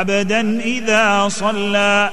عبدا إذا صلى.